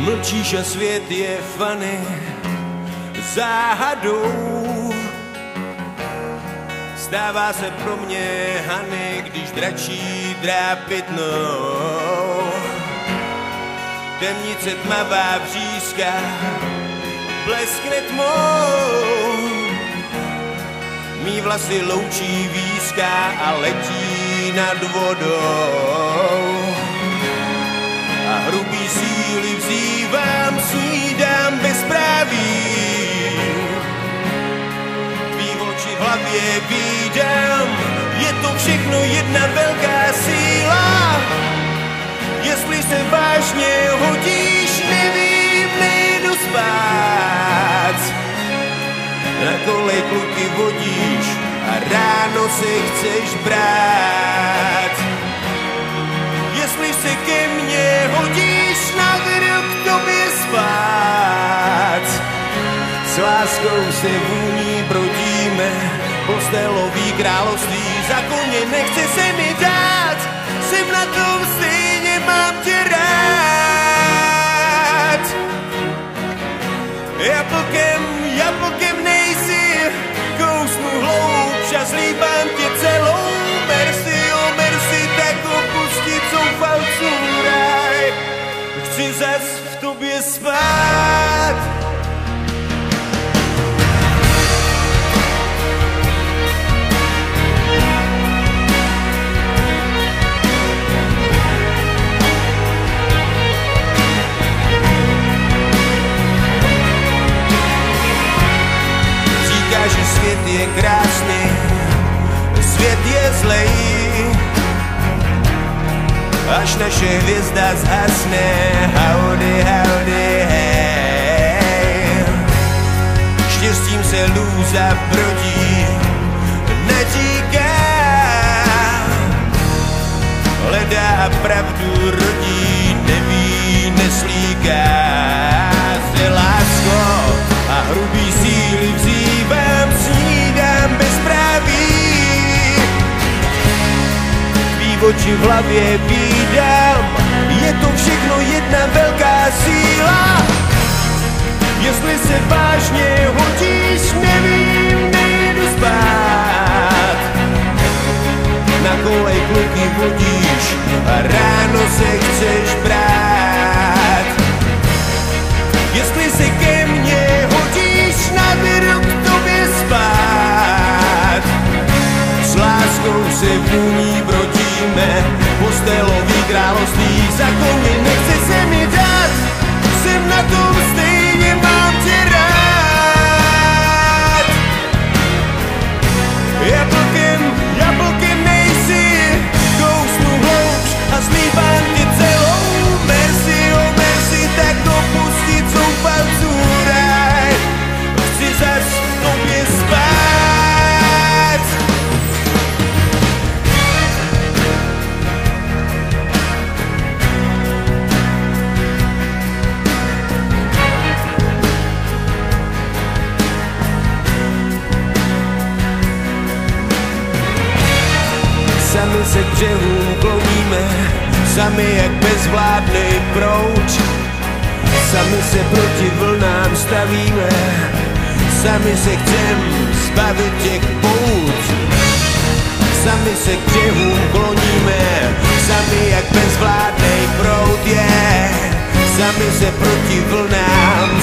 Mlčíš a svět je fany záhadou. Stává se pro mě Hany, když dračí drápit no. Temnice tmavá břízka bleskne tmou. Mí vlasy loučí výzka a letí nad vodou. A hrubý síly vzývám, snídám bezpráví. Tvý oči v hlavě vídám, je to všechno jedna velká síla. Jestli se vážně hodíš, nevím, nejdu spát. Na kolej kluky vodíš a ráno se chceš brát. Láskou se vůní brodíme, postelový království, za koně nechce se mi dát, jsem na tom stejně, mám tě rád. Jablkem, jablkem nejsi, kousnu hloubš a zlíbám svět je krásný, svět je zlej. Až naše hvězda zhasne, howdy, howdy, hej. Štěstím se lůza brodí, netíká. Hledá pravdu, rodí, neví, neslíká. Se lásko a hrubý oči v hlavě vídám, brodíme, postelový království, za koně nechce se mi dát, jsem na tom stejně, Sami se k břehům kloníme, sami jak bezvládný proud. Sami se proti vlnám stavíme, sami se chcem zbavit těch pout. Sami se k břehům kloníme, sami jak bezvládný proud je. Sami se proti vlnám